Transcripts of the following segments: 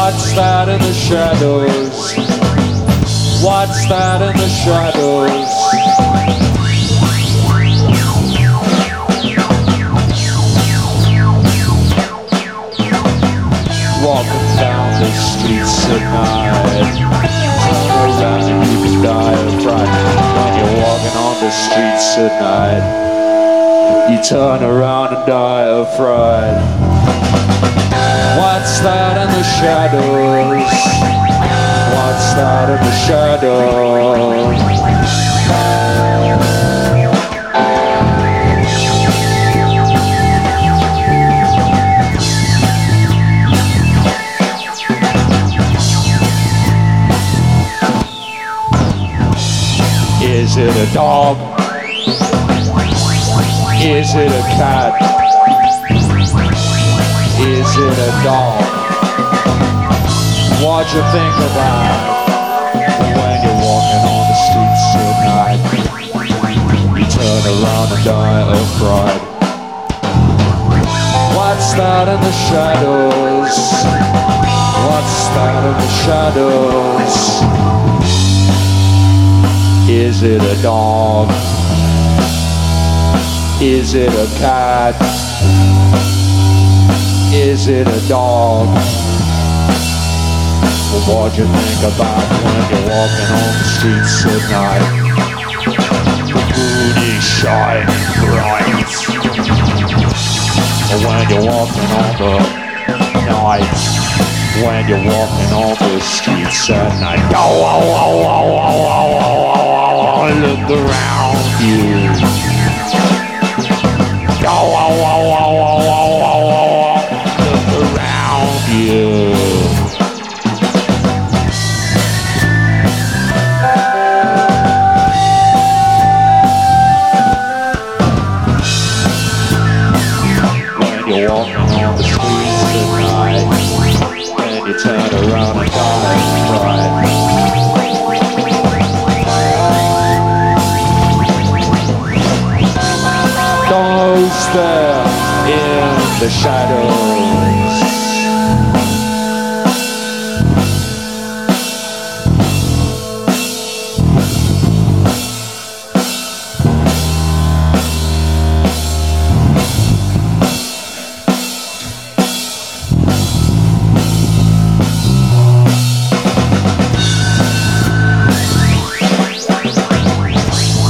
What's that in the shadows? What's that in the shadows? Walking down the streets at night. Turn around and you can die of fright. When you're walking on the streets at night, you turn around and die of fright. What's that in the shadows? What's that in the shadows? Is it a dog? Is it a cat? Is it a dog? What you think about when you're walking on the streets at night? You turn around and die of fright. What's that in the shadows? What's that in the shadows? Is it a dog? Is it a cat? Is it a dog? Well, what you think about when you're walking on the streets at night? The moon is shining bright. When you're walking on the night when you're walking on the streets at night. Oh, oh, oh, oh, oh, oh, oh, oh, oh, around. Right. There in the shadows.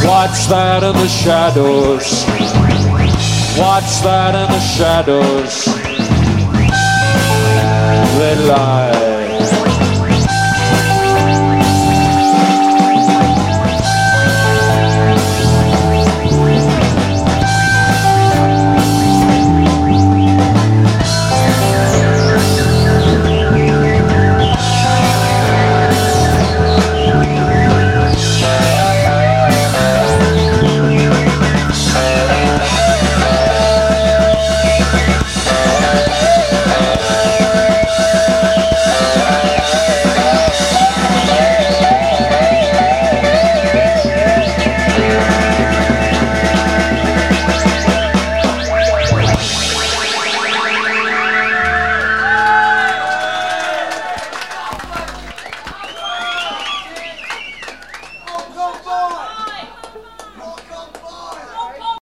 What's that in the shadows? Watch that in the shadows. They lie.